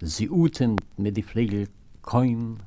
sie uten mit die Flegel koim